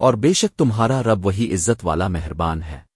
اور بے شک تمہارا رب وہی عزت والا مہربان ہے۔